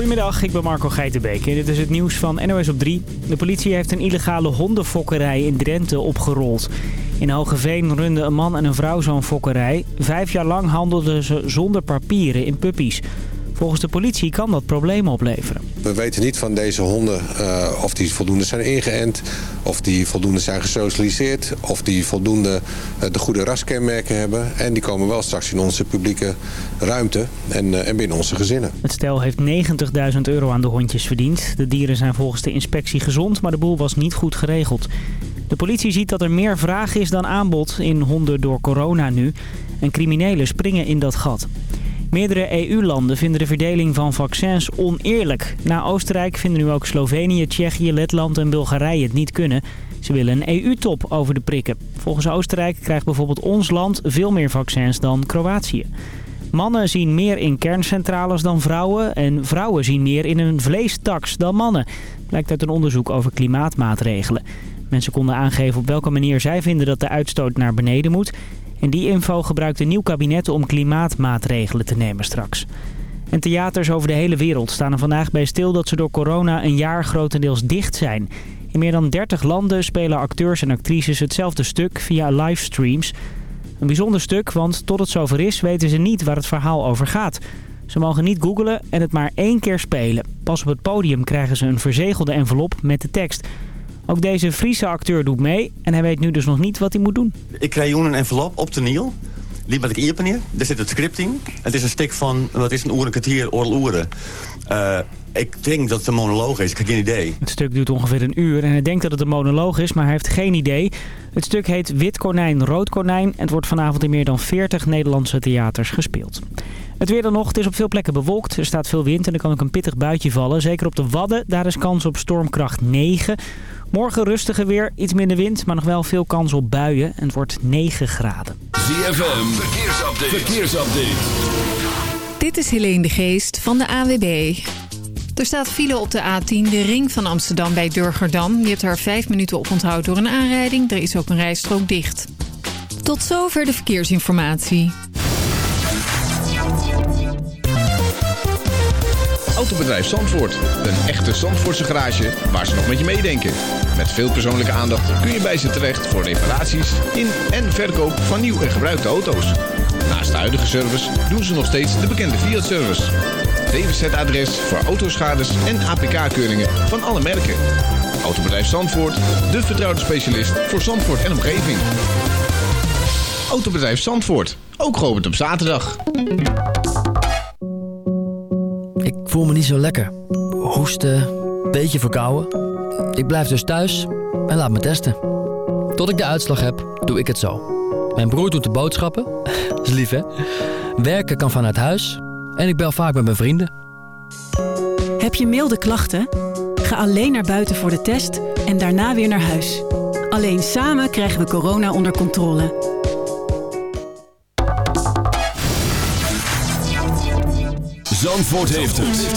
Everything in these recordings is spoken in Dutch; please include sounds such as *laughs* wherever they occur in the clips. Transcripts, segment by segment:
Goedemiddag, ik ben Marco Geitenbeek en dit is het nieuws van NOS op 3. De politie heeft een illegale hondenfokkerij in Drenthe opgerold. In Hogeveen runde een man en een vrouw zo'n fokkerij. Vijf jaar lang handelden ze zonder papieren in puppies. Volgens de politie kan dat problemen opleveren. We weten niet van deze honden uh, of die voldoende zijn ingeënt... of die voldoende zijn gesocialiseerd... of die voldoende uh, de goede raskenmerken hebben. En die komen wel straks in onze publieke ruimte en, uh, en binnen onze gezinnen. Het stel heeft 90.000 euro aan de hondjes verdiend. De dieren zijn volgens de inspectie gezond, maar de boel was niet goed geregeld. De politie ziet dat er meer vraag is dan aanbod in honden door corona nu. En criminelen springen in dat gat. Meerdere EU-landen vinden de verdeling van vaccins oneerlijk. Na Oostenrijk vinden nu ook Slovenië, Tsjechië, Letland en Bulgarije het niet kunnen. Ze willen een EU-top over de prikken. Volgens Oostenrijk krijgt bijvoorbeeld ons land veel meer vaccins dan Kroatië. Mannen zien meer in kerncentrales dan vrouwen en vrouwen zien meer in een vleestaks dan mannen. Blijkt uit een onderzoek over klimaatmaatregelen. Mensen konden aangeven op welke manier zij vinden dat de uitstoot naar beneden moet. En die info gebruikt een nieuw kabinet om klimaatmaatregelen te nemen straks. En theaters over de hele wereld staan er vandaag bij stil dat ze door corona een jaar grotendeels dicht zijn. In meer dan 30 landen spelen acteurs en actrices hetzelfde stuk via livestreams. Een bijzonder stuk, want tot het zover is weten ze niet waar het verhaal over gaat. Ze mogen niet googlen en het maar één keer spelen. Pas op het podium krijgen ze een verzegelde envelop met de tekst... Ook deze Friese acteur doet mee en hij weet nu dus nog niet wat hij moet doen. Ik krijg een envelop op de Niel. Die met ik iepen neer. Daar zit het script in. Het is een stuk van, wat is een oer, een kwartier, oorl oeren. Uh, ik denk dat het een monoloog is, ik heb geen idee. Het stuk duurt ongeveer een uur en hij denkt dat het een monoloog is, maar hij heeft geen idee. Het stuk heet Wit Konijn, Rood Konijn en het wordt vanavond in meer dan 40 Nederlandse theaters gespeeld. Het weer dan nog, het is op veel plekken bewolkt. Er staat veel wind en er kan ook een pittig buitje vallen. Zeker op de Wadden, daar is kans op stormkracht 9. Morgen rustiger weer, iets minder wind, maar nog wel veel kans op buien. En het wordt 9 graden. ZFM, verkeersupdate. verkeersupdate. Dit is Helene de Geest van de AWB. Er staat file op de A10, de ring van Amsterdam bij Durgerdam. Je hebt er vijf minuten op onthoud door een aanrijding. Er is ook een rijstrook dicht. Tot zover de verkeersinformatie. Autobedrijf Zandvoort. Een echte Zandvoortse garage waar ze nog met je meedenken. Met veel persoonlijke aandacht kun je bij ze terecht voor reparaties in en verkoop van nieuw en gebruikte auto's. Naast de huidige service doen ze nog steeds de bekende Fiat-service. DWZ-adres voor autoschades en APK-keuringen van alle merken. Autobedrijf Zandvoort, de vertrouwde specialist voor Zandvoort en omgeving. Autobedrijf Zandvoort, ook geopend op zaterdag. Ik voel me niet zo lekker. Hoesten, beetje verkouden. Ik blijf dus thuis en laat me testen. Tot ik de uitslag heb, doe ik het zo. Mijn broer doet de boodschappen. *laughs* is lief, hè? Werken kan vanuit huis. En ik bel vaak met mijn vrienden. Heb je milde klachten? Ga alleen naar buiten voor de test en daarna weer naar huis. Alleen samen krijgen we corona onder controle. Zandvoort heeft het.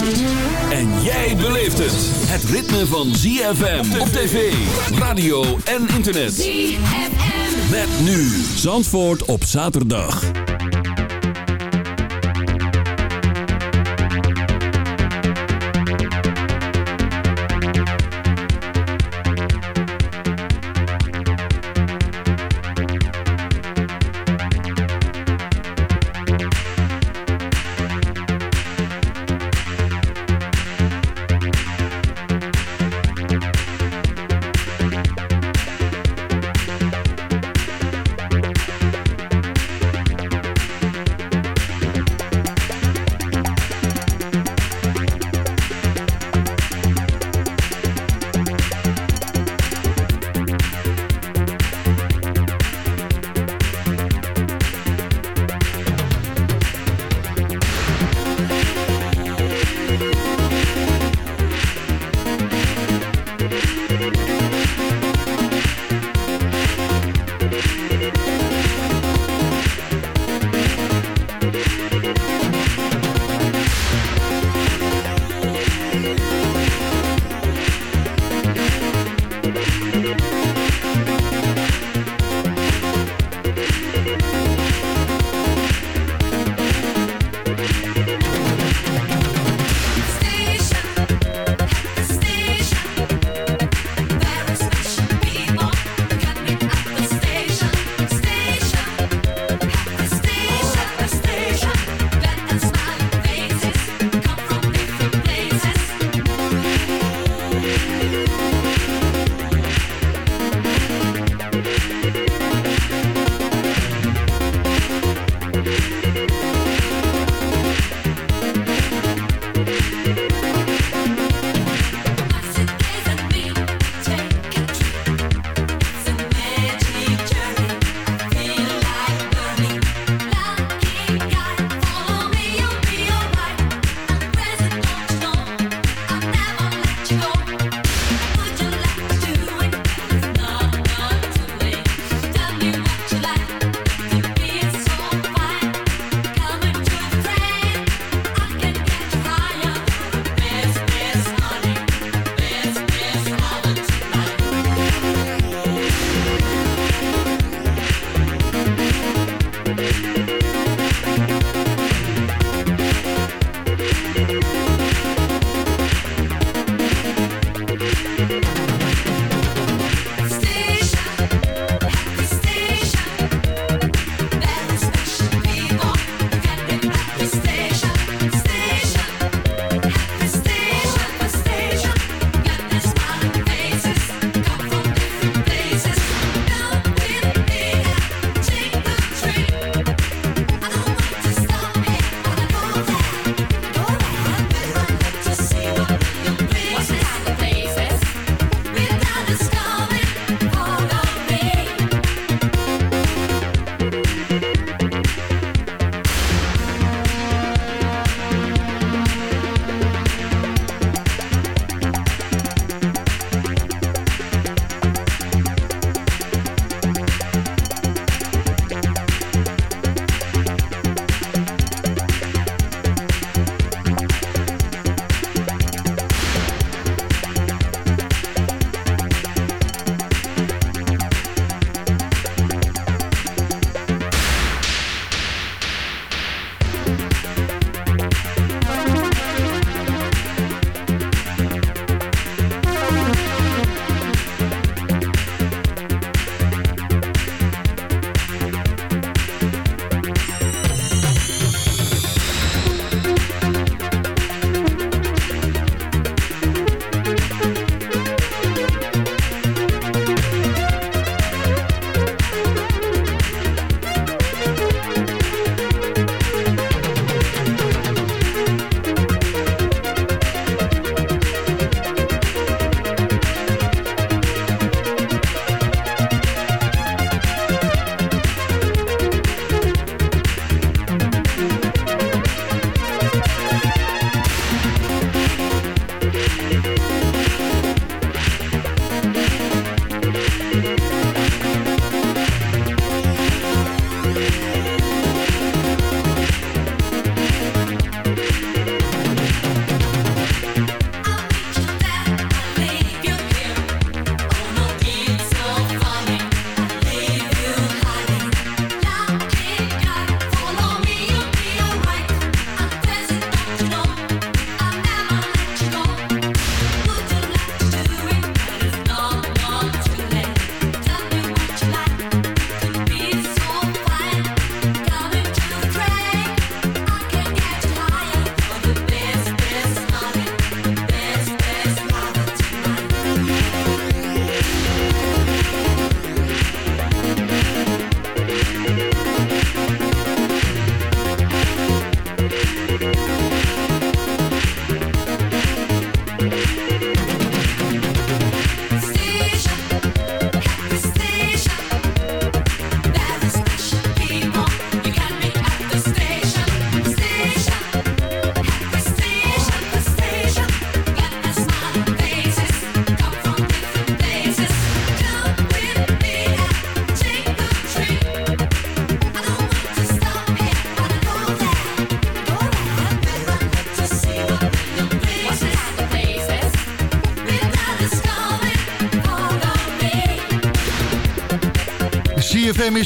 En jij beleeft het. Het ritme van ZFM op tv, radio en internet. ZFM. Met nu Zandvoort op zaterdag.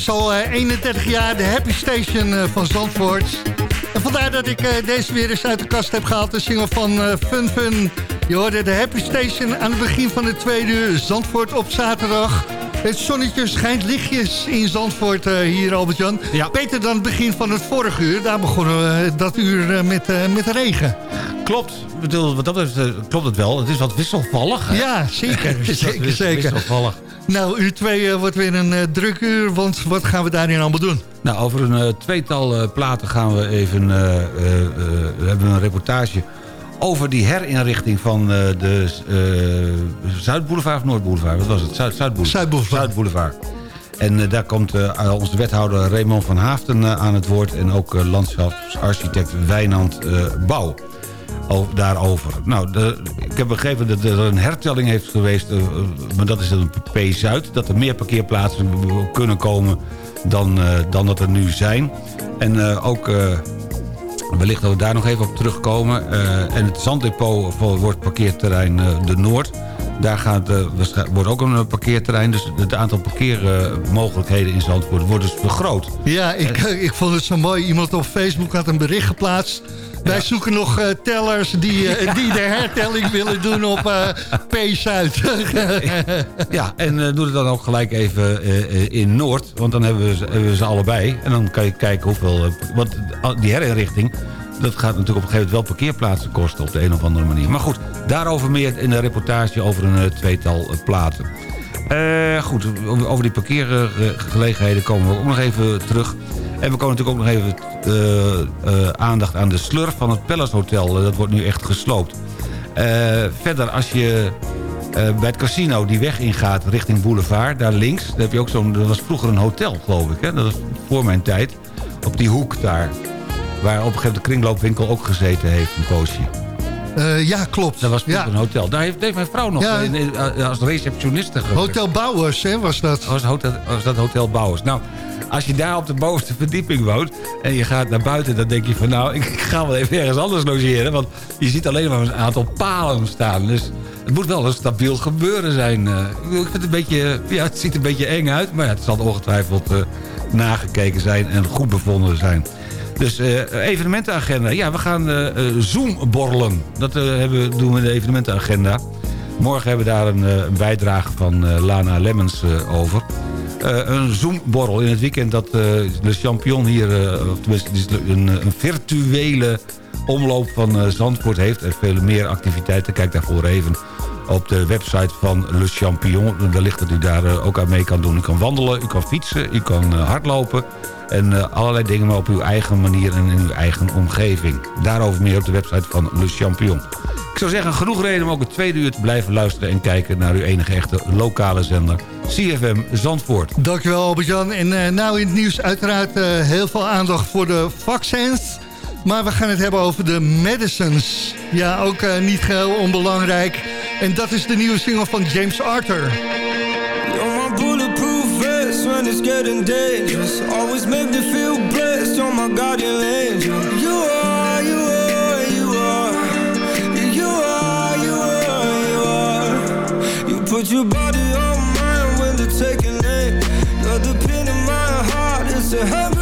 Is al 31 jaar de happy station van Zandvoort. En vandaar dat ik deze weer eens uit de kast heb gehaald. De single van Fun Fun. Je hoorde de happy station aan het begin van de tweede uur. Zandvoort op zaterdag. Het zonnetje schijnt lichtjes in Zandvoort uh, hier, Albert-Jan. Ja. Beter dan het begin van het vorige uur. Daar begonnen we dat uur uh, met, uh, met regen. Klopt. Bedoel, wat dat is, klopt het wel. Het is wat wisselvallig. Hè? Ja, zeker. *laughs* zeker, zeker. Wisselvallig. Nou, uur 2 wordt weer een druk uur. Want wat gaan we daarin allemaal doen? Nou, over een tweetal platen gaan we even... we hebben een reportage over die herinrichting van de Zuidboulevard of Noordboulevard? Wat was het? Zuid, Zuidboulevard. Zuidboulevard. Zuidboulevard. En daar komt onze wethouder Raymond van Haafden aan het woord... en ook landschapsarchitect Wijnand Bouw daarover. Nou, de, ik heb begrepen dat er een hertelling heeft geweest... maar dat is een P-Zuid... dat er meer parkeerplaatsen kunnen komen dan, dan dat er nu zijn. En ook Wellicht dat we daar nog even op terugkomen. En het zanddepot wordt parkeerterrein De Noord. Daar gaat, wordt ook een parkeerterrein. Dus het aantal parkeermogelijkheden in Zandvoort wordt dus vergroot. Ja, ik, ik vond het zo mooi. Iemand op Facebook had een bericht geplaatst. Wij zoeken nog uh, tellers die, uh, die de hertelling *laughs* willen doen op uh, P-Zuid. *laughs* ja, en doe het dan ook gelijk even in Noord. Want dan hebben we, ze, hebben we ze allebei. En dan kan je kijken hoeveel... want die herinrichting... Dat gaat natuurlijk op een gegeven moment wel parkeerplaatsen kosten op de een of andere manier. Maar goed, daarover meer in de reportage over een tweetal platen. Goed, over die parkeergelegenheden komen we ook nog even terug. En we komen natuurlijk ook nog even uh, uh, aandacht aan de slurf van het Palace Hotel. dat wordt nu echt gesloopt. verder, als je bij het casino die weg ingaat richting Boulevard... daar links, daar heb je ook zo'n... dat was vroeger een hotel, geloof ik. Hè? Dat was voor mijn tijd. Op die hoek daar. Waar op een gegeven moment de kringloopwinkel ook gezeten heeft, een poosje. Uh, ja, klopt. Dat was ja. een hotel. Daar heeft, mijn vrouw nog ja. als receptioniste gewerkt. Hotel Bouwers, hè, was dat? Was, hotel, was dat Hotel Bouwers. Nou, als je daar op de bovenste verdieping woont... en je gaat naar buiten, dan denk je van... nou, ik *laughs* ga wel even ergens anders logeren. Want je ziet alleen maar een aantal palen staan. Dus het moet wel een stabiel gebeuren zijn. Uh, ik vind het een beetje... Ja, het ziet een beetje eng uit. Maar het zal ongetwijfeld uh, nagekeken zijn en goed bevonden zijn. Dus uh, evenementenagenda. Ja, we gaan uh, Zoom borrelen. Dat hebben, doen we in de evenementenagenda. Morgen hebben we daar een, een bijdrage van Lana Lemmens over. Een Zoom-borrel in het weekend dat de Champion hier... of tenminste, een, een virtuele omloop van Zandvoort heeft. En veel meer activiteiten. Kijk daarvoor even op de website van Le Champion. Wellicht dat u daar ook aan mee kan doen. U kan wandelen, u kan fietsen, u kan hardlopen... En uh, allerlei dingen, maar op uw eigen manier en in uw eigen omgeving. Daarover meer op de website van Le Champion. Ik zou zeggen, genoeg reden om ook het tweede uur te blijven luisteren... en kijken naar uw enige echte lokale zender, CFM Zandvoort. Dankjewel Albert-Jan. En uh, nou in het nieuws uiteraard heel veel aandacht voor de vaccins... Maar we gaan het hebben over de medicines. Ja, ook niet geheel onbelangrijk. En dat is de nieuwe single van James Arthur. when it's getting dangerous. Always make me feel blessed, you're my guardian angel. You are, you are, you are. You are, you are, you are. You put your body on mine when they're taking aim You're the pin in my heart, it's a hand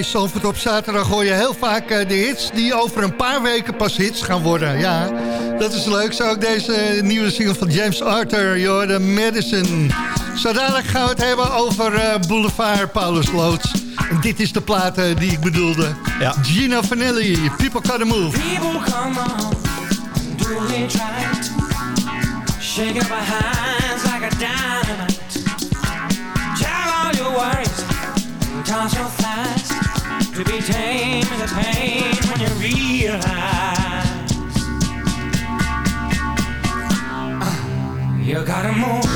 bij Zandvoort op zaterdag hoor je heel vaak uh, de hits... die over een paar weken pas hits gaan worden. Ja, dat is leuk. Zo ook deze nieuwe single van James Arthur, You're Madison. Zo dadelijk gaan we het hebben over uh, Boulevard Paulus Loods. En dit is de plaat die ik bedoelde. Ja. Gina Vanelli, People Gotta Move. People come on, do it right. Shake up my hands like a dynamite. To be tame is a pain when you realize. Uh, you gotta move.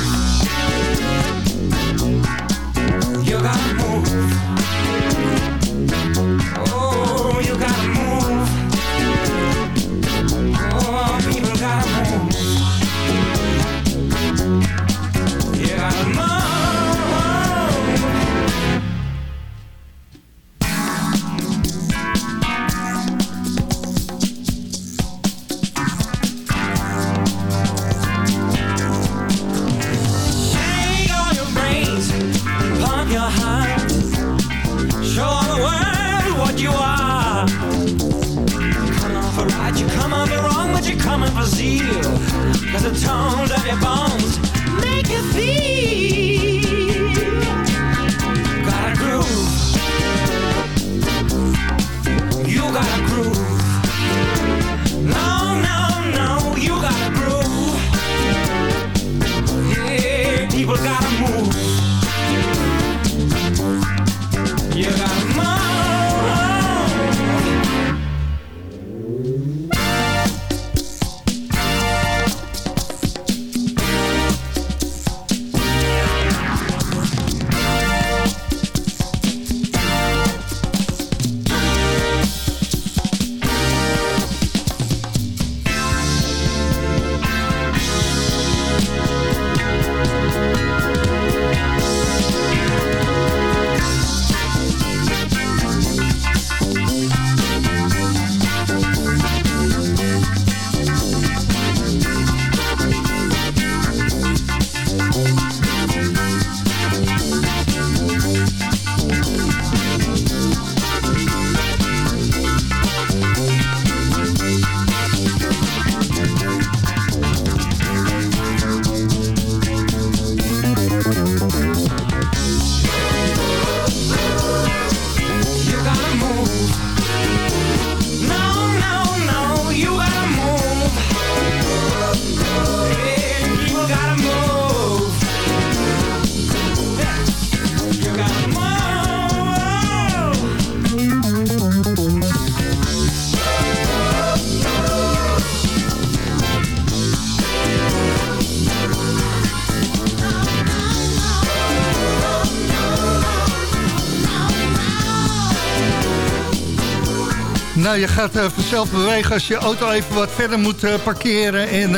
Je gaat uh, vanzelf bewegen als je auto even wat verder moet uh, parkeren... en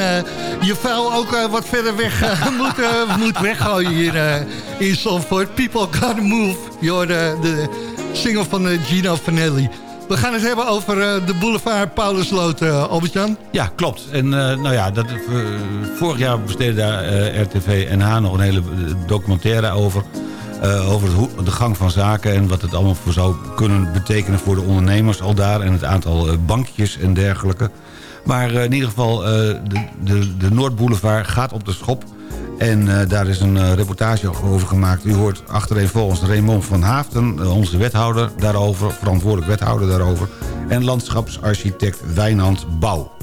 je vuil ook wat verder weg *laughs* moet, moet weggooien hier in Zandvoort. People gotta move. Je de single van Gino Vanelli. We gaan het hebben over de boulevard Paulusloot, Albert-Jan. Ja, klopt. En nou ja, dat, vorig jaar besteedde daar RTV NH nog een hele documentaire over... Uh, over de gang van zaken en wat het allemaal voor zou kunnen betekenen voor de ondernemers al daar en het aantal uh, bankjes en dergelijke. Maar uh, in ieder geval, de, de, de Noordboulevard gaat op de schop en daar is een reportage over gemaakt. U hoort achtereenvolgens Raymond van Haafden, onze wethouder daarover, verantwoordelijk wethouder daarover en landschapsarchitect Wijnand Bouw.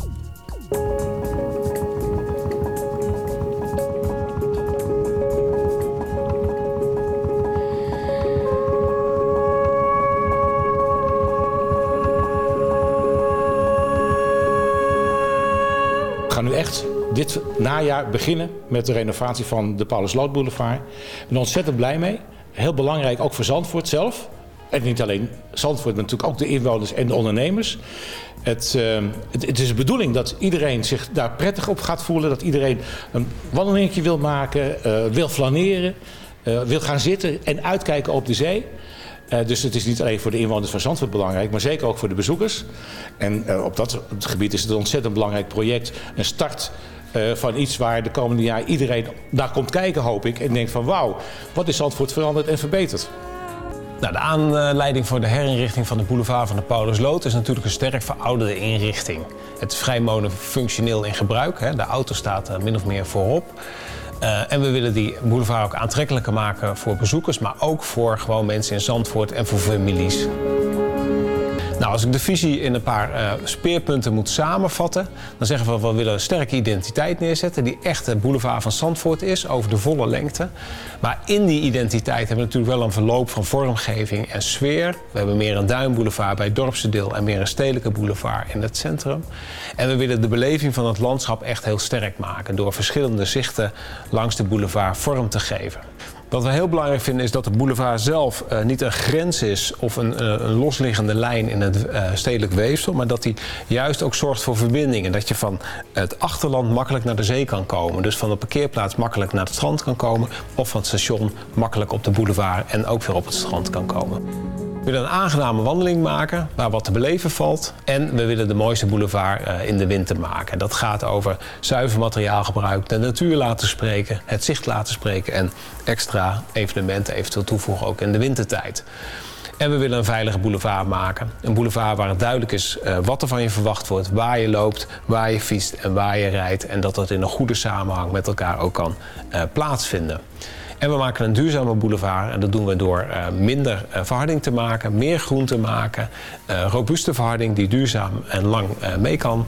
Dit najaar beginnen met de renovatie van de Paulus Lood Boulevard. Ik ben ontzettend blij mee. Heel belangrijk ook voor Zandvoort zelf. En niet alleen Zandvoort, maar natuurlijk ook de inwoners en de ondernemers. Het, uh, het, is de bedoeling dat iedereen zich daar prettig op gaat voelen. Dat iedereen een wandelingetje wil maken, uh, wil flaneren, uh, wil gaan zitten en uitkijken op de zee. Dus het is niet alleen voor de inwoners van Zandvoort belangrijk, maar zeker ook voor de bezoekers. En op dat gebied is het een ontzettend belangrijk project. Een start uh, van iets waar de komende jaar iedereen naar komt kijken, hoop ik. En denkt van wauw, wat is Zandvoort veranderd en verbeterd. Nou, de aanleiding voor de herinrichting van de boulevard van de Paulusloot is natuurlijk een sterk verouderde inrichting. Het is vrij monofunctioneel in gebruik. Hè. De auto staat min of meer voorop. Uh, en we willen die boulevard ook aantrekkelijker maken voor bezoekers, maar ook voor gewoon mensen in Zandvoort en voor families. Nou, als ik de visie in een paar uh, speerpunten moet samenvatten, dan zeggen we we willen een sterke identiteit neerzetten die echt de boulevard van Zandvoort is, over de volle lengte. Maar in die identiteit hebben we natuurlijk wel een verloop van vormgeving en sfeer. We hebben meer een duinboulevard bij het dorpse deel en meer een stedelijke boulevard in het centrum. En we willen de beleving van het landschap echt heel sterk maken door verschillende zichten langs de boulevard vorm te geven. Wat we heel belangrijk vinden is dat de boulevard zelf uh, niet een grens is of een, uh, een losliggende lijn in het uh, stedelijk weefsel, maar dat die juist ook zorgt voor verbindingen. Dat je van het achterland makkelijk naar de zee kan komen. Dus van de parkeerplaats makkelijk naar het strand kan komen of van het station makkelijk op de boulevard en ook weer op het strand kan komen. We willen een aangename wandeling maken waar wat te beleven valt. En we willen de mooiste boulevard uh, in de winter maken. Dat gaat over zuiver materiaalgebruik, de natuur laten spreken, het zicht laten spreken en extra evenementen eventueel toevoegen ook in de wintertijd. En we willen een veilige boulevard maken. Een boulevard waar het duidelijk is uh, wat er van je verwacht wordt, waar je loopt, waar je fietst en waar je rijdt. En dat dat in een goede samenhang met elkaar ook kan uh, plaatsvinden. En we maken een duurzame boulevard. En dat doen we door uh, minder uh, verharding te maken, meer groen te maken. Uh, robuuste verharding die duurzaam en lang mee kan.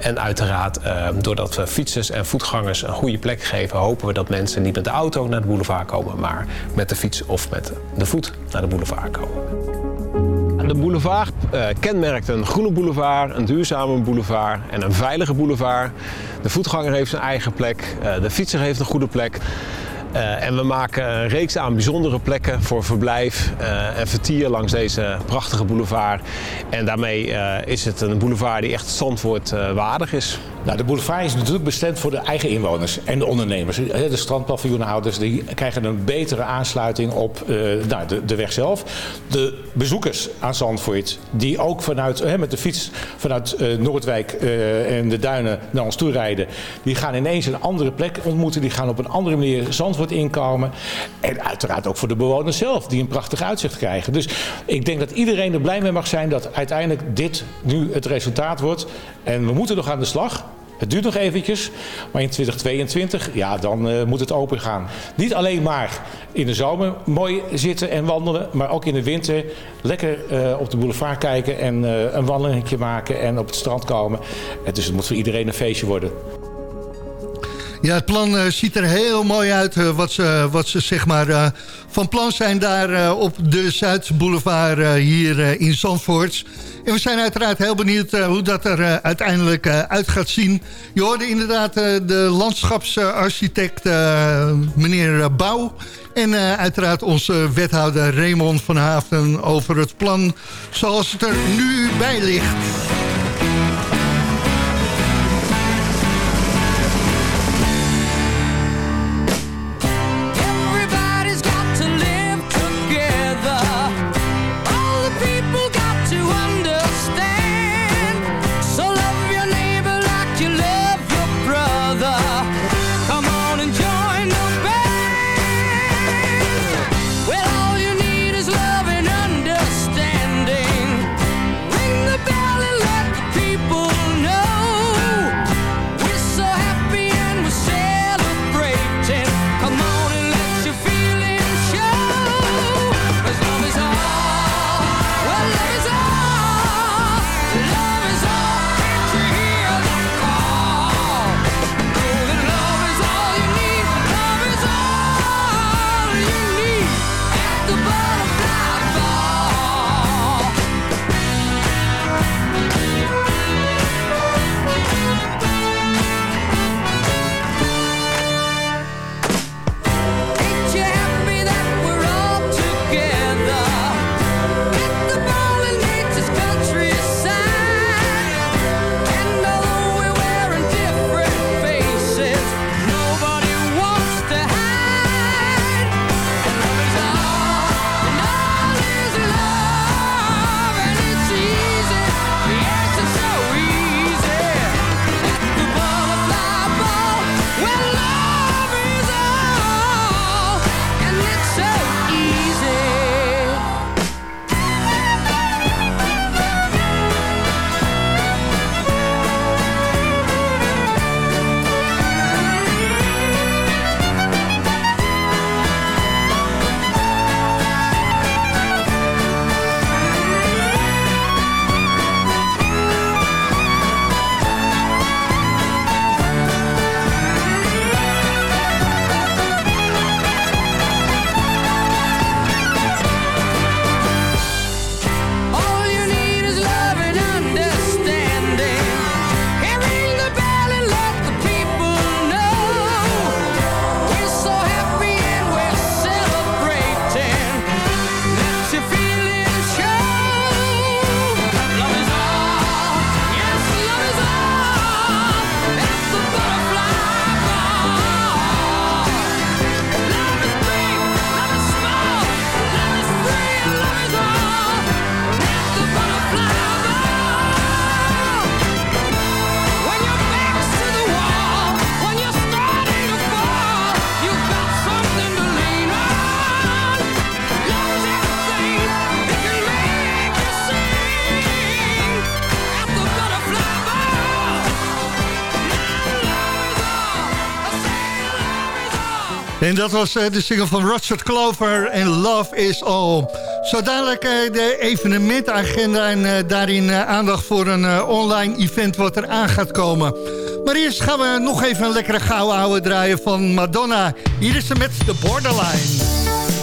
en uiteraard, doordat we fietsers en voetgangers een goede plek geven, hopen we dat mensen niet met de auto naar de boulevard komen, maar met de fiets of met de voet naar de boulevard komen. De boulevard kenmerkt een groene boulevard, een duurzame boulevard en een veilige boulevard. De voetganger heeft zijn eigen plek, de fietser heeft een goede plek. Uh, en we maken een reeks aan bijzondere plekken voor verblijf uh, en vertier langs deze prachtige boulevard. En daarmee uh, is het een boulevard die echt Zandvoort waardig is. Nou, de boulevard is natuurlijk bestemd voor de eigen inwoners en de ondernemers. De strandpaviljoenhouders die krijgen een betere aansluiting op nou, de, weg zelf. De bezoekers aan Zandvoort, die ook vanuit, met de fiets vanuit Noordwijk en de duinen naar ons toe rijden, die gaan ineens een andere plek ontmoeten. Die gaan op een andere manier Zandvoort inkomen. En uiteraard ook voor de bewoners zelf, die een prachtig uitzicht krijgen. Dus ik denk dat iedereen er blij mee mag zijn dat uiteindelijk dit nu het resultaat wordt. En we moeten nog aan de slag. Het duurt nog eventjes, maar in 2022, ja, dan uh, moet het open gaan. Niet alleen maar in de zomer mooi zitten en wandelen, maar ook in de winter lekker uh, op de boulevard kijken en uh, een wandelingetje maken en op het strand komen. En dus het moet voor iedereen een feestje worden. Ja, het plan uh, ziet er heel mooi uit uh, wat, ze, wat ze zeg maar van plan zijn daar op de Zuidboulevard hier in Zandvoort. En we zijn uiteraard heel benieuwd hoe dat er uiteindelijk uit gaat zien. Je hoorde inderdaad de landschapsarchitect meneer Bouw. En uiteraard onze wethouder Raymond van Haafden over het plan zoals het er nu bij ligt. En dat was eh, de single van Roger Clover en Love is All. Zo dadelijk eh, de evenementagenda en eh, daarin aandacht voor een online event wat er aan gaat komen. Maar eerst gaan we nog even een lekkere gouden ouwe draaien van Madonna. Hier is ze met The Borderline.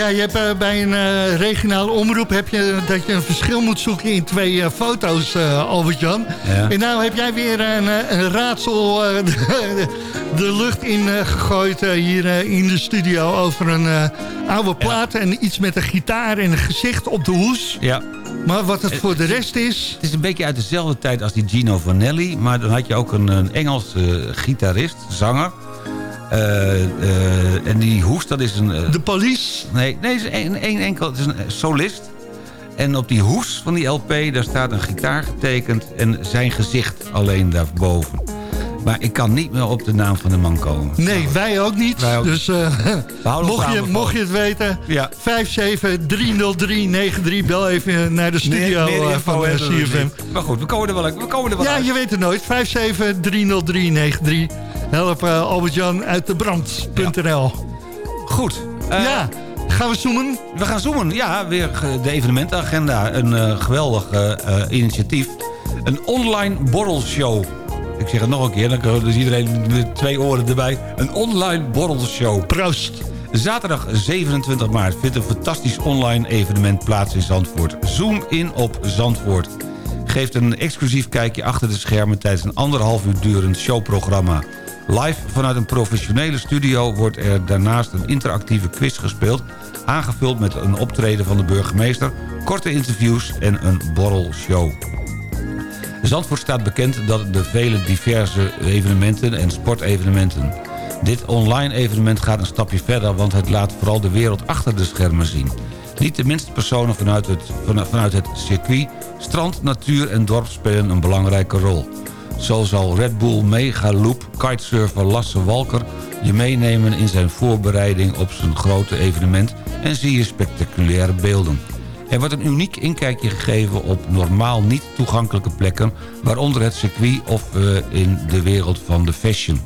Ja, je hebt eh, bij een eh, regionale omroep heb je, dat je een verschil moet zoeken in twee eh, foto's, Albert-Jan. Ja. En nou heb jij weer een, een raadsel *laughs* de, de lucht in gegooid hier in de studio over een oude plaat en iets met een gitaar en een gezicht op de hoes. Ja. Maar wat het voor de rest is... Het is een beetje uit dezelfde tijd als die Gino Vanelli. Maar dan had je ook een, een Engelse gitarist, zanger. Eh, eh, en die hoest, dat is een... eh, De police? Nee, nee het is een, een enkel, het is een solist. En op die hoes van die LP, daar staat een gitaar getekend... en zijn gezicht alleen daarboven. Maar ik kan niet meer op de naam van de man komen. Nee, wij ook niet. Wij ook dus eh, houden ons *laughs* mocht, je, mocht je het weten, Ja. 5730393, bel even naar de studio info van CFM. Maar goed, we komen er wel, we komen er wel Ja, uit. je weet het nooit. 5730393. Help eh, Albert-Jan uit de brand.nl. Goed. eh, ja, gaan we zoomen? We gaan zoomen, ja, weer de evenementenagenda. Een eh, geweldig initiatief. Een online borrelshow. Ik zeg het nog een keer, dan dus iedereen met twee oren erbij. Een online borrelshow. Proost. Zaterdag 27 maart vindt een fantastisch online evenement plaats in Zandvoort. Zoom in op Zandvoort. Geeft een exclusief kijkje achter de schermen tijdens een anderhalf uur durend showprogramma. Live vanuit een professionele studio wordt er daarnaast een interactieve quiz gespeeld... aangevuld met een optreden van de burgemeester, korte interviews en een borrelshow. Zandvoort staat bekend dat de vele diverse evenementen en sportevenementen. Dit online evenement gaat een stapje verder, want het laat vooral de wereld achter de schermen zien. Niet de minste personen vanuit het, vanuit het circuit, strand, natuur en dorp spelen een belangrijke rol. Zo zal Red Bull Mega Loop kitesurfer Lasse Walker je meenemen in zijn voorbereiding op zijn grote evenement en zie je spectaculaire beelden. Er wordt een uniek inkijkje gegeven op normaal niet toegankelijke plekken... waaronder het circuit of uh, in de wereld van de fashion.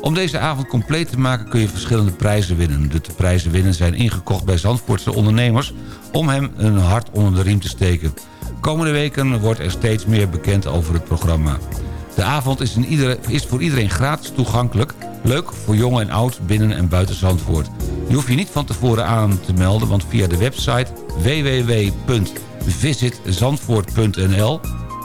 Om deze avond compleet te maken kun je verschillende prijzen winnen. De prijzen winnen zijn ingekocht bij Zandvoortse ondernemers... om hem een hart onder de riem te steken. Komende weken wordt er steeds meer bekend over het programma. De avond is, in is voor iedereen gratis toegankelijk... Leuk voor jong en oud binnen en buiten Zandvoort. Je hoeft je niet van tevoren aan te melden... want via de website www.visitzandvoort.nl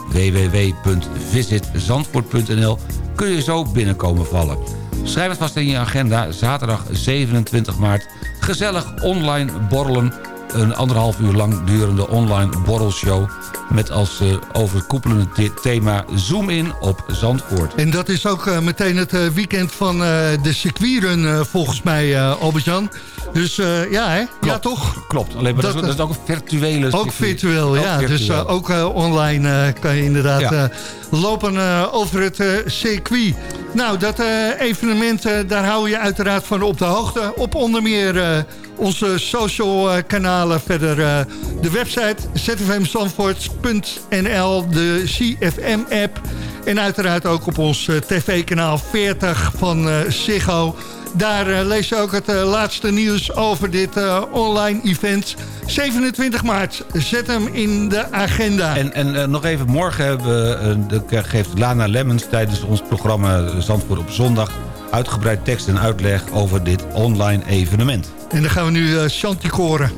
www.visitzandvoort.nl kun je zo binnenkomen vallen. Schrijf het vast in je agenda, zaterdag 27 maart. Gezellig online borrelen een anderhalf uur lang durende online borrelshow... met als uh, overkoepelende thema Zoom in op Zandvoort. En dat is ook uh, meteen het uh, weekend van de circuitrun volgens mij, Albert-Jan. Dus ja, hè? Klopt, ja, toch? Klopt, alleen maar dat, dat, is, dat is ook een virtuele... Ook virtueel, ja. Ook virtueel. Dus ook online kan je inderdaad ja. lopen over het circuit. Nou, dat evenement, daar hou je uiteraard van op de hoogte. Op onder meer onze social eh, kanalen. Verder uh, de website zfmzandvoort.nl, de CFM-app. En uiteraard ook op ons uh, tv-kanaal 40 van Ziggo. Daar lees je ook het laatste nieuws over dit online event. 27 maart, zet hem in de agenda. En, en nog even, morgen hebben, geeft Lana Lemmens tijdens ons programma Zandvoort op zondag... uitgebreid tekst en uitleg over dit online evenement. En dan gaan we nu uh, Shanti koren.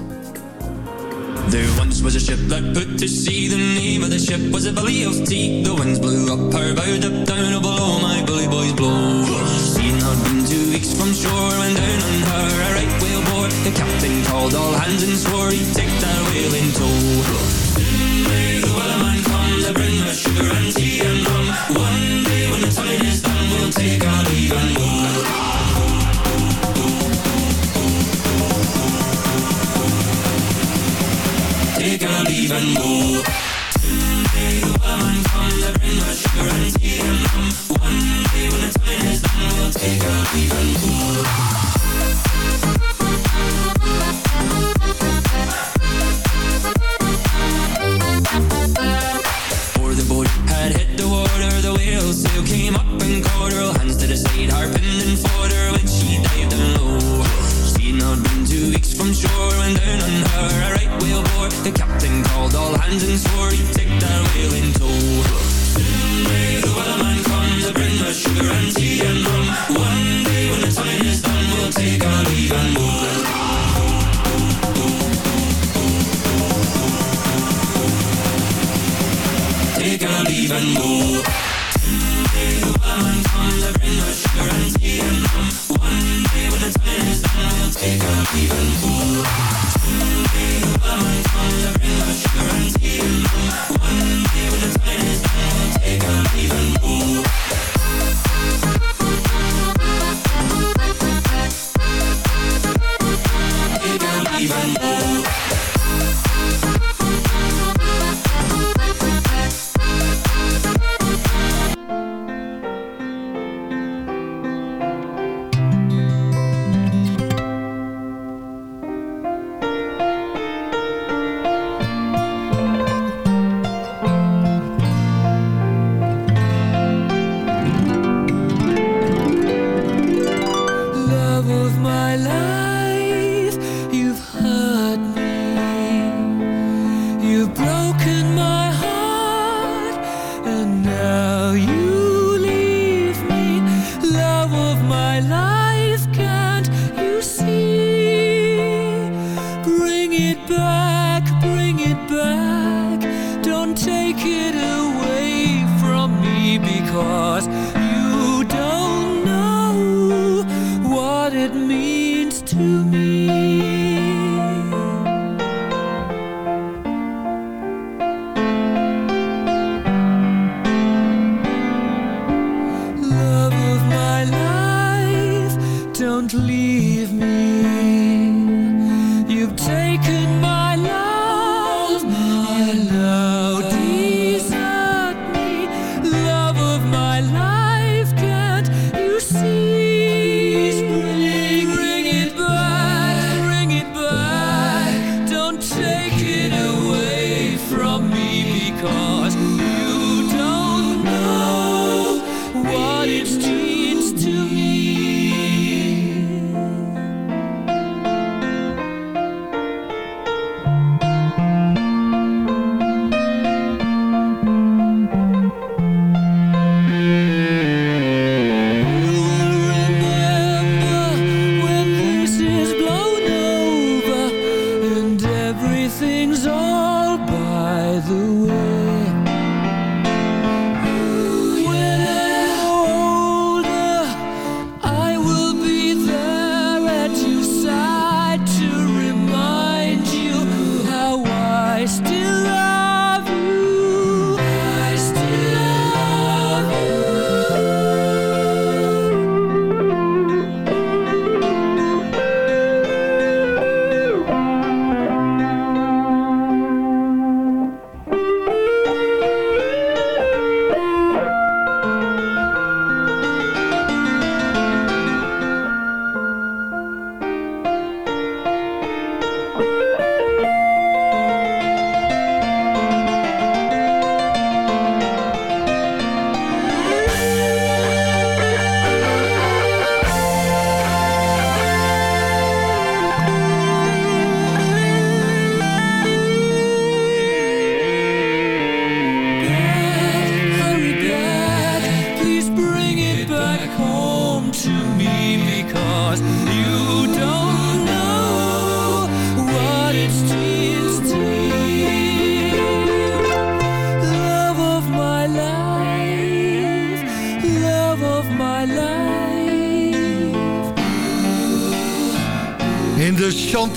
There once was a ship that put to sea. The name of the ship was a belly of tea. The winds blew up her bow up down oh below my bully boys blow. Seen had been two weeks from shore When down on her a right whale bore. The captain called all hands and swore He'd take that whale in tow. Soon may the wellerman come To bring us sugar and tea and rum One day when the time is done We'll take our take and leave and the woman us sugar and tea and rum. One day when the time is done, we'll take and leave and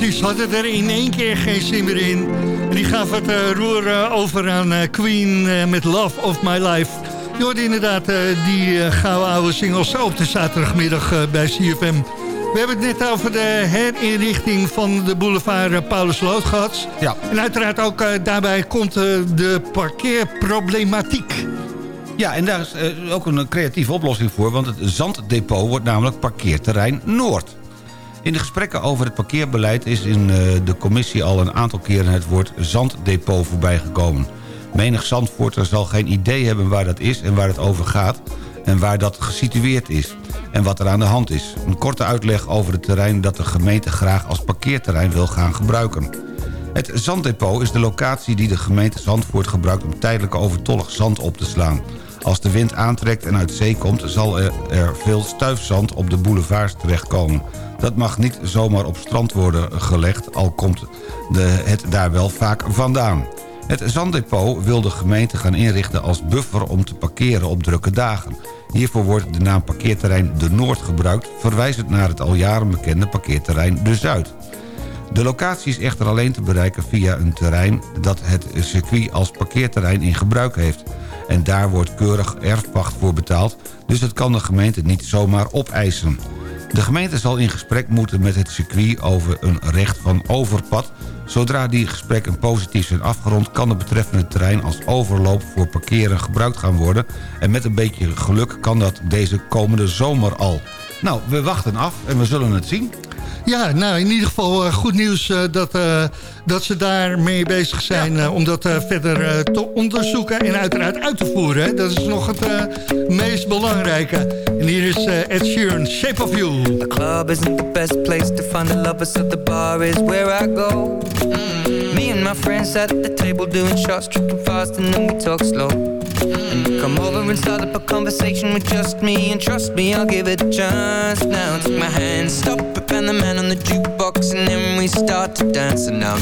Shanties hadden er in één keer geen zin meer in. En die gaven het uh, roer uh, over aan uh, Queen met Love of My Life. Je hoort inderdaad die gouden oude singles zo op de zaterdagmiddag bij CFM. We hebben het net over de herinrichting van de boulevard Paulus Lood gehad. Ja. En uiteraard ook daarbij komt de parkeerproblematiek. Ja, en daar is ook een creatieve oplossing voor... want het zanddepot wordt namelijk parkeerterrein Noord. In de gesprekken over het parkeerbeleid is in de commissie al een aantal keren het woord zanddepot voorbijgekomen. Menig zandvoorter zal geen idee hebben waar dat is en waar het over gaat en waar dat gesitueerd is en wat er aan de hand is. Een korte uitleg over het terrein dat de gemeente graag als parkeerterrein wil gaan gebruiken. Het zanddepot is de locatie die de gemeente Zandvoort gebruikt om tijdelijk overtollig zand op te slaan. Als de wind aantrekt en uit zee komt zal er, veel stuifzand op de boulevards terechtkomen. Dat mag niet zomaar op strand worden gelegd, al komt de, het daar wel vaak vandaan. Het zanddepot wil de gemeente gaan inrichten als buffer om te parkeren op drukke dagen. Hiervoor wordt de naam parkeerterrein De Noord gebruikt... verwijzend naar het al jaren bekende parkeerterrein De Zuid. De locatie is echter alleen te bereiken via een terrein... dat het circuit als parkeerterrein in gebruik heeft. En daar wordt keurig erfpacht voor betaald... dus dat kan de gemeente niet zomaar opeisen. De gemeente zal in gesprek moeten met het circuit over een recht van overpad. Zodra die gesprekken positief zijn afgerond... kan het betreffende terrein als overloop voor parkeren gebruikt gaan worden. En met een beetje geluk kan dat deze komende zomer al. Nou, we wachten af en we zullen het zien. Ja, nou in ieder geval uh, goed nieuws uh, dat, uh, dat ze daarmee bezig zijn ja. om dat verder te onderzoeken en uiteraard uit te voeren. Hè? Dat is nog het meest belangrijke. En hier is Ed Sheeran, Shape of You. The club isn't the best place to find the lovers, so the bar is where I go. Mm. Me and my friends at the table doing shots, tripping fast and then we talk slow. And you come over and start up a conversation with just me And trust me, I'll give it a chance Now take my hand, stop it, and the man on the jukebox And then we start to dance And now I'm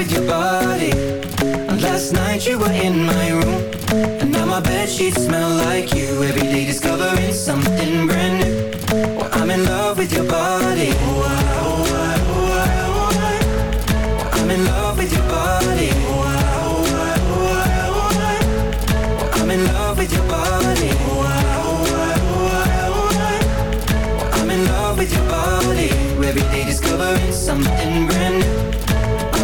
with your body. And Last night you were in my room And now my bedsheets smell like you. Every day discovering something brand new. I'm in love with your body. Oh, I. Well, I'm in love with your body. Ah, ah, ah, I'm in love with your body. I'm in love with your body. Every day discovering something brand new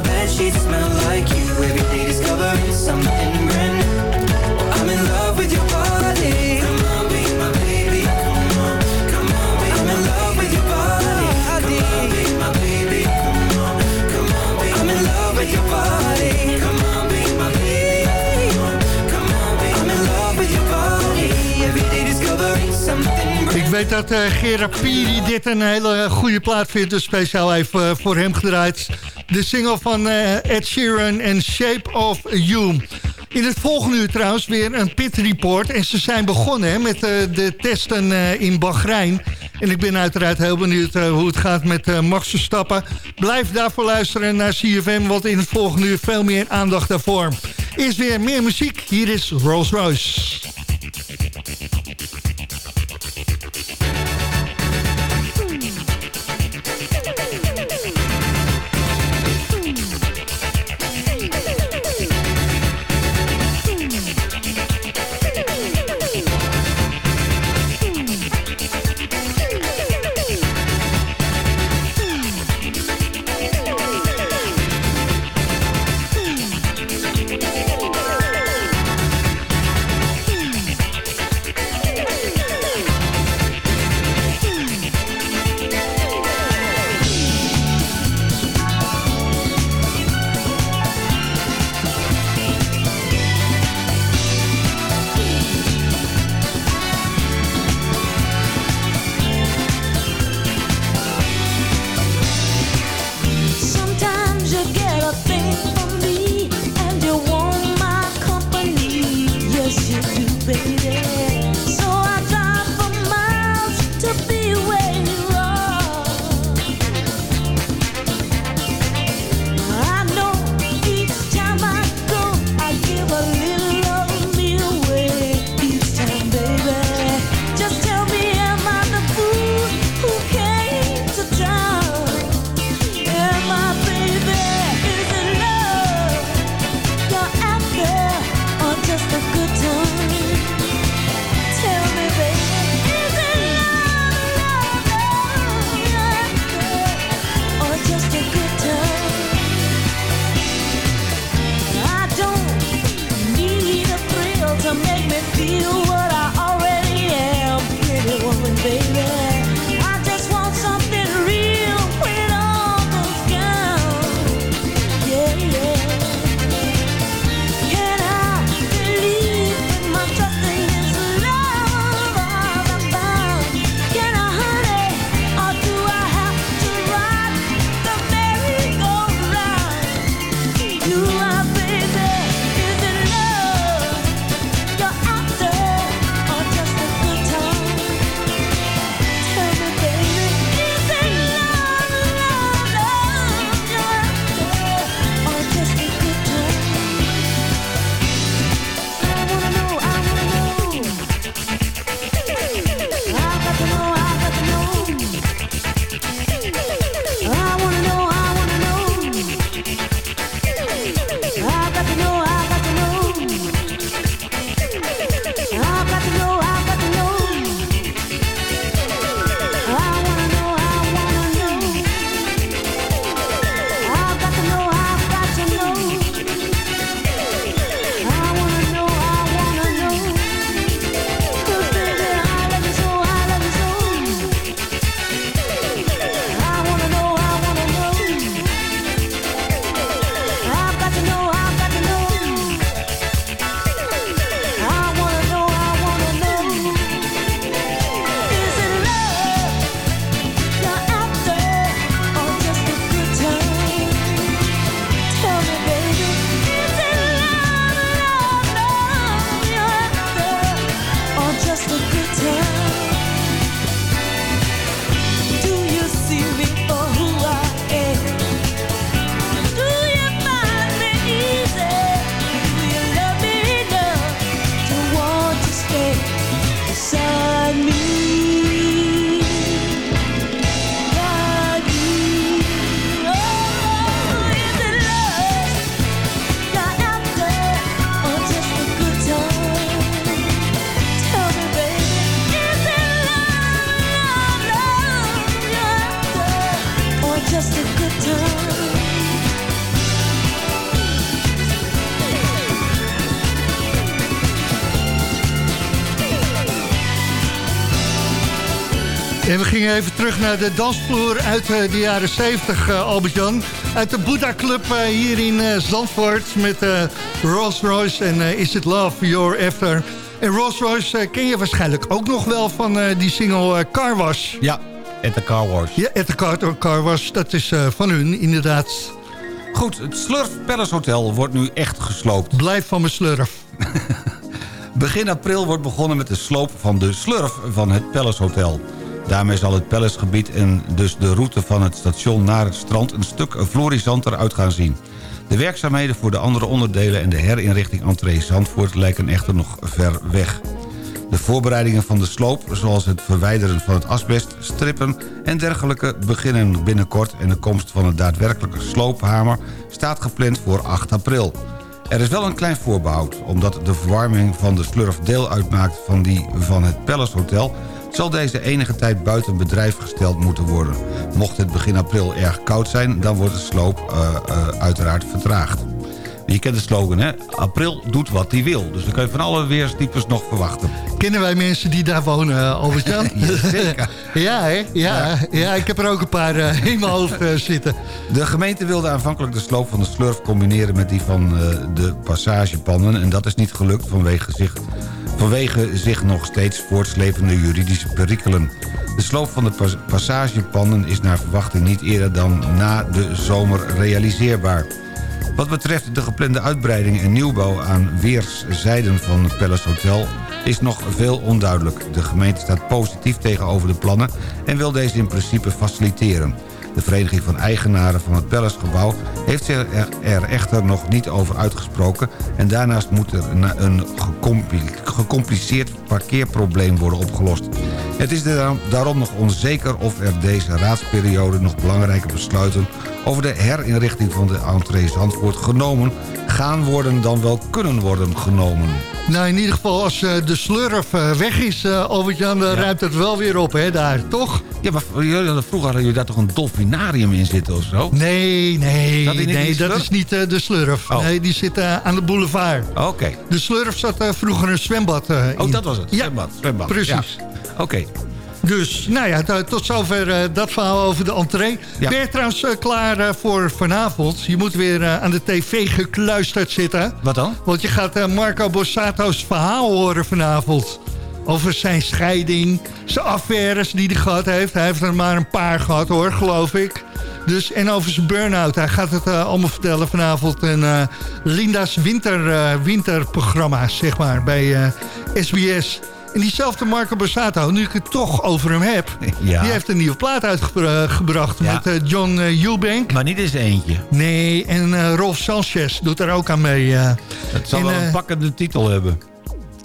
my bedsheets smell like you. Every day discovering something brand new. I'm in love with your body. Come on, be my baby, come on Come on, be I'm in love with your body. Come on, be my baby, come on Come on, be I'm in love with your body. Come on, be my baby, come on Come on, be I'm in love with your body. Every day discovering something Ik weet dat eh, Gerard Piri dit een hele goede plaat vindt. Dus speciaal even eh, voor hem gedraaid. De single van eh, Ed Sheeran en Shape of You. In het volgende uur trouwens weer een pit report. En ze zijn begonnen met eh, de testen eh, in Bahrein. En ik ben uiteraard heel benieuwd hoe het gaat met Max Verstappen. Blijf daarvoor luisteren naar CFM, want in het volgende uur veel meer aandacht daarvoor. Eerst weer meer muziek. Hier is Rolls Royce. En we gingen even terug naar de dansvloer uit eh, de jaren 70, eh, Albert-Jan. Uit de Buddha Club eh, hier in Zandvoort met Rolls Royce en Is It Love You're After. En Rolls Royce ken je waarschijnlijk ook nog wel van die single Car Wash. Ja, at the Car Wash. Ja, at the Car, car Wash, dat is van hun inderdaad. Goed, het Slurf Palace Hotel wordt nu echt gesloopt. Blijf van mijn slurf. *laughs* Begin april wordt begonnen met de sloop van de Slurf van het Palace Hotel. Daarmee zal het Palacegebied en dus de route van het station naar het strand... een stuk florissanter uit gaan zien. De werkzaamheden voor de andere onderdelen en de herinrichting entree Zandvoort... lijken echter nog ver weg. De voorbereidingen van de sloop, zoals het verwijderen van het asbest, strippen en dergelijke beginnen binnenkort en de komst van een daadwerkelijke sloophamer staat gepland voor 8 april. Er is wel een klein voorbehoud, omdat de verwarming van de slurf deel uitmaakt van die van het Palace Hotel zal deze enige tijd buiten bedrijf gesteld moeten worden. Mocht het begin april erg koud zijn, dan wordt de sloop uh, uh, uiteraard vertraagd. Je kent de slogan, hè? April doet wat hij wil. Dus dan kun je van alle weerstypes nog verwachten. Kennen wij mensen die daar wonen, uh, Albert-Jan? *laughs* Zeker. *laughs* ja, hè? Ja, ja, ik heb er ook een paar uh, in mijn hoofd uh, zitten. De gemeente wilde aanvankelijk de sloop van de slurf combineren... met die van de passagepannen. En dat is niet gelukt vanwege zich, vanwege zich nog steeds voortslepende juridische perikelen. De sloop van de pas passagepannen is naar verwachting niet eerder dan na de zomer realiseerbaar. Wat betreft de geplande uitbreiding en nieuwbouw aan weerszijden van het Palace Hotel is nog veel onduidelijk. De gemeente staat positief tegenover de plannen en wil deze in principe faciliteren. De Vereniging van Eigenaren van het Palacegebouw heeft zich er echter nog niet over uitgesproken... en daarnaast moet er een gecompliceerd parkeerprobleem worden opgelost. Het is daarom nog onzeker of er deze raadsperiode nog belangrijke besluiten... over de herinrichting van de entree Zandvoort genomen gaan worden dan wel kunnen worden genomen. Nou, in ieder geval als uh, de slurf uh, weg is, uh, Albert-Jan, dan ja. ruimt het wel weer op, hè, daar, toch? Ja, maar vroeger hadden jullie daar toch een dolfinarium in zitten of zo? Nee, nee, dat, nee, dat is niet de slurf. Oh. Nee, die zit aan de boulevard. Oké. Okay. De slurf zat vroeger een zwembad Oh, in. dat was het, zwembad. Ja, zwembad. precies. Ja. Oké. Okay. Dus, nou ja, tot zover uh, dat verhaal over de entree. Ja. Ben je trouwens uh, klaar uh, voor vanavond? Je moet weer aan de tv gekluisterd zitten. Wat dan? Want je gaat Marco Bossato's verhaal horen vanavond. Over zijn scheiding, zijn affaires die hij gehad heeft. Hij heeft er maar een paar gehad hoor, geloof ik. Dus, en over zijn burn-out. Hij gaat het allemaal vertellen vanavond. En Linda's winter, winterprogramma, zeg maar, bij SBS... En diezelfde Marco Borsato, nu ik het toch over hem heb... Ja. die heeft een nieuwe plaat uitgebracht ja. met uh, John uh, Eubank. Maar niet eens eentje. Nee, en uh, Rolf Sanchez doet daar ook aan mee. Het zal en, wel een pakkende titel hebben.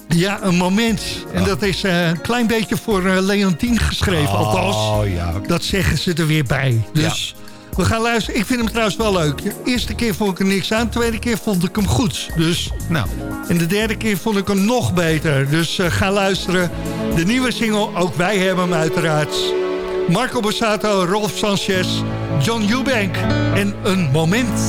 Ja, een moment. En oh. dat is een klein beetje voor Leontien geschreven. Oh, althans, ja. dat zeggen ze er weer bij. Dus... We gaan luisteren. Ik vind hem trouwens wel leuk. De eerste keer vond ik er niks aan. De tweede keer vond ik hem goed. Dus, nou. En de derde keer vond ik hem nog beter. Dus uh, ga luisteren. De nieuwe single, ook wij hebben hem uiteraard. Marco Borsato, Rolf Sanchez, John Eubank en Een Moment.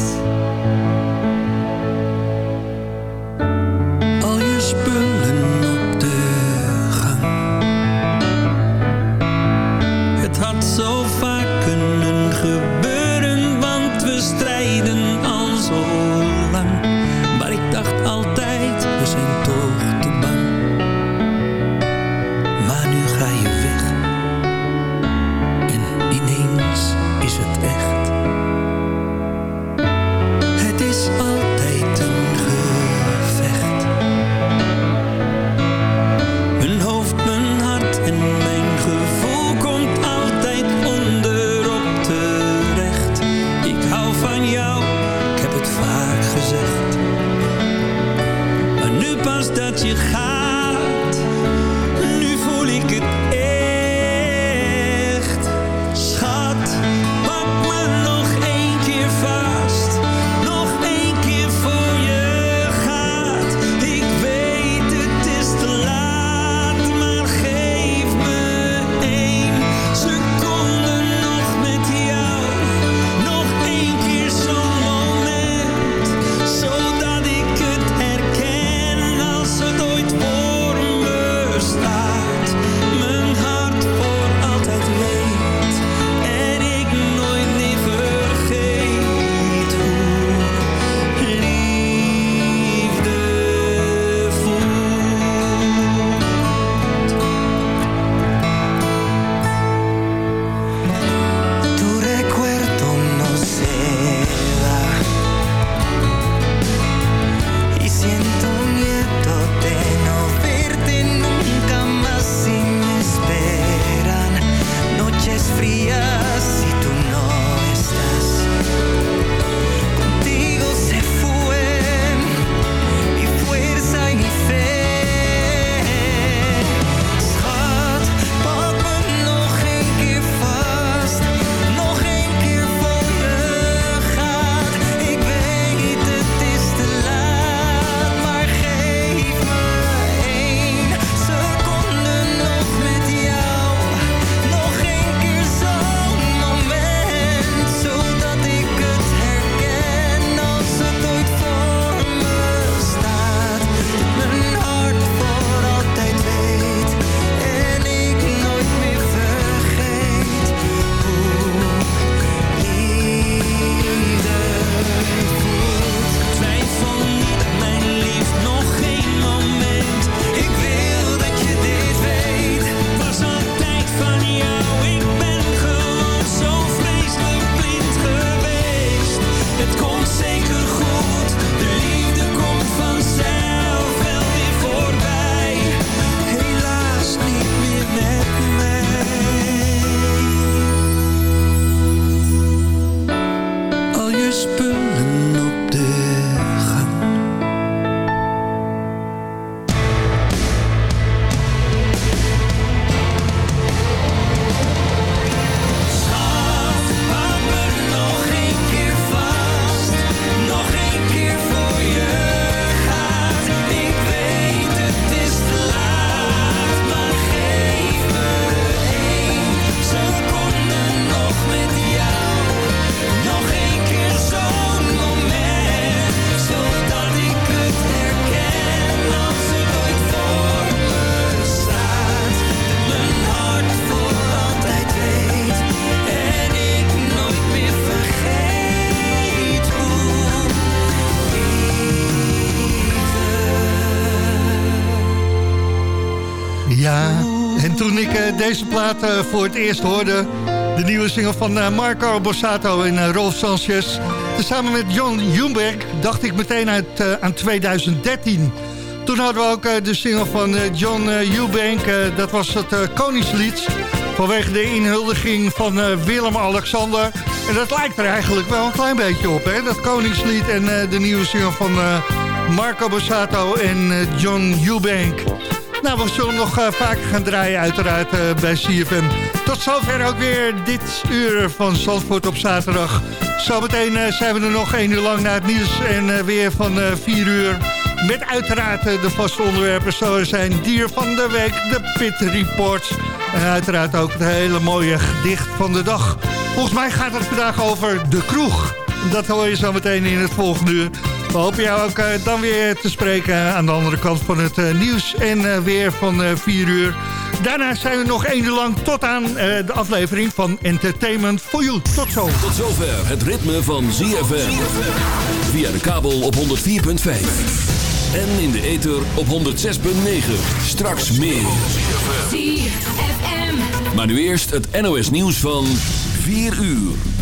Eh, voor het eerst hoorde. De nieuwe single van eh, Marco Borsato en uh, Rolf Sanchez. Samen met John Humberg dacht ik meteen uit, aan 2013. Toen hadden we ook de single van John Eubank. dat was het Koningslied. Vanwege de inhuldiging van Willem-Alexander. En dat lijkt er eigenlijk wel een klein beetje op. Hè? Dat Koningslied en de nieuwe single van Marco Borsato en John Eubank. Nou, we zullen nog uh, vaker gaan draaien uiteraard uh, bij CFM. Tot zover ook weer dit uur van Zandvoort op zaterdag. Zometeen uh, zijn we er nog één uur lang naar het nieuws en weer van 4 uur. Met uiteraard de vaste onderwerpen zoals zijn dier van de week, de Pit Reports. En uiteraard ook het hele mooie gedicht van de dag. Volgens mij gaat het vandaag over de kroeg. Dat hoor je zo meteen in het volgende uur. We hopen jou ook uh, dan weer te spreken aan de andere kant van het uh, nieuws en uh, weer van 4 uur. Daarna zijn we nog één uur lang tot aan de aflevering van Entertainment for You. Tot zo. Tot zover het ritme van ZFM. Via de kabel op 104.5. En in de ether op 106.9. Straks meer. Maar nu eerst het NOS nieuws van 4 uur.